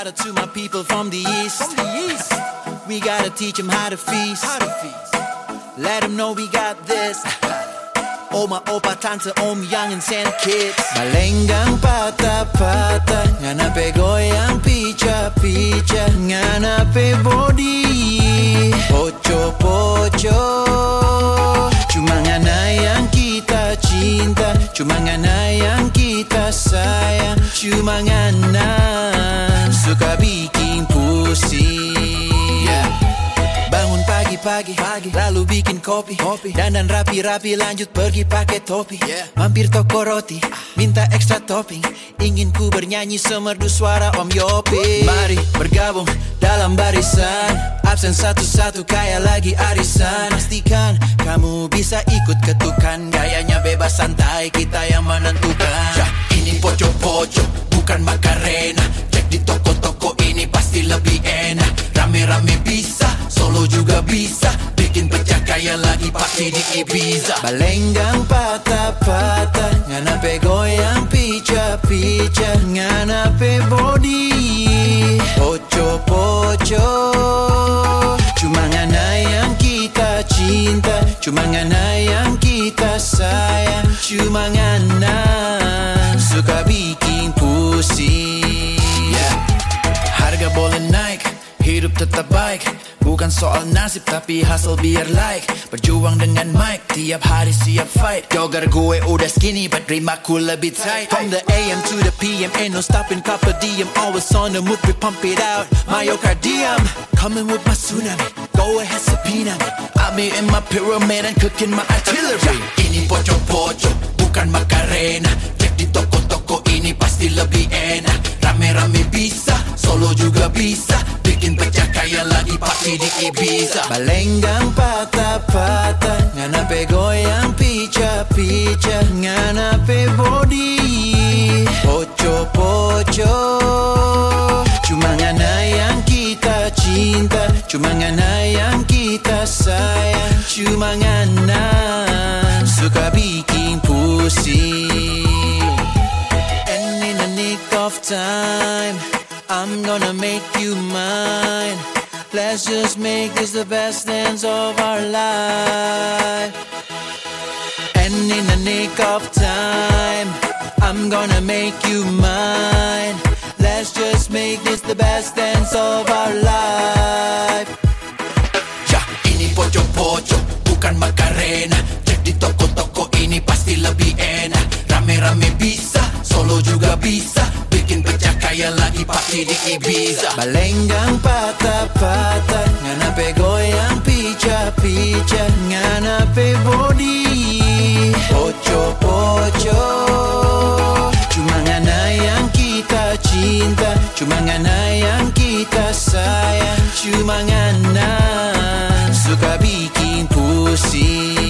Shout out to my people from the east. From the east. We gotta teach them how to feast. How to feast. Let them know we got this. Oma, opa, tante, om, young and Santa kids. Balenggang pata-pata, nganape goyang picha-picha, nganape body. Pocho-pocho, cuma ngana yang kita cinta, cuma ngana yang kita sayang, cuma ngana Pagi-pagi, pagi, lalu bikin kopi, kopi. Dandan rapi-rapi lanjut pergi pakai topi. Mampir toko roti, minta ekstra topping. Ingin ku bernyanyi semerdu suara Om Yopi. Mari bergabung dalam barisan. Absen satu-satu kayak lagi arisan. Pastikan kamu bisa ikut ketukan. Gayanya bebas santai, kita yang menentukan. Di Ibiza. Balenggang patah-patah, nganape goyang pica-pica, nganape body. Poco-poco, cuma ngana yang kita cinta, cuma ngana yang kita sayang, cuma ngana tetap baik. Bukan soal nasib tapi hasil biar like. Berjuang dengan mic, tiap hari siap fight. Jogger gue udah skinny, but rimaku lebih tight. From the AM to the PM, ain't no stopping, copper diem Always on the move, we pump it out, myocardium Coming with my tsunami, go ahead subpoena be in my pyramid and cooking my artillery. Ini pocok-pocok, bukan Macarena. Cek di toko-toko ini pasti lebih enak. Rame-rame bisa, solo juga bisa. Bikin pecah pakai di Ibiza. Balenggang patah-patah Nganape goyang pica-pica Nganape body Poco-poco Cuma ngana yang kita cinta Cuma ngana yang kita sayang Cuma ngana Suka bikin pusing. And in the nick of time, I'm gonna make you mine. Let's just make this the best dance of our life. And in the nick of time, I'm gonna make you mine. Let's just make this the best dance of our life. Ya, ini pojok-pojok, bukan makarena. pati di Ibiza. Balenggang patah-patah Ngana pe goyang pica-pica Ngana pe body Poco-poco Cuma ngana yang kita cinta Cuma ngana yang kita sayang Cuma ngana Suka bikin pusing